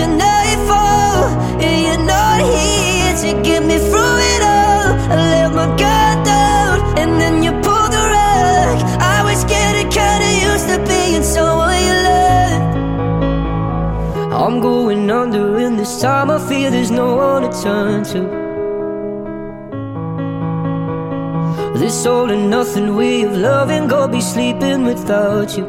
and you're not here to get me through it all. I let my guard down, and then you pulled the rug. I was getting kinda used to being someone you loved. I'm going under, and this time I feel there's no one to turn to. This all and nothing way of loving, go be sleeping without you.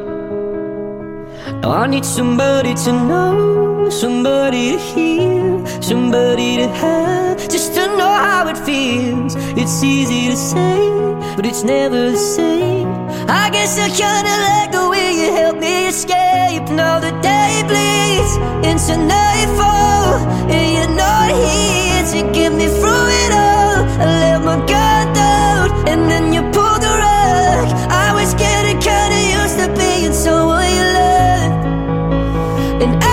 Now I need somebody to know, somebody to hear, somebody to have, just to know how it feels. It's easy to say, but it's never the same. I guess I kinda like the way you help me escape. Now the day bleeds into nightfall, and you're not here to get me through it all. I let my guard down, and then you pulled the rug. I was getting kinda used to being someone you loved. And I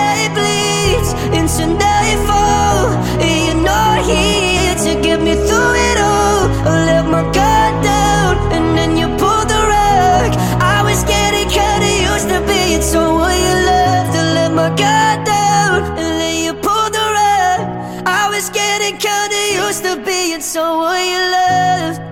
used to being someone you loved.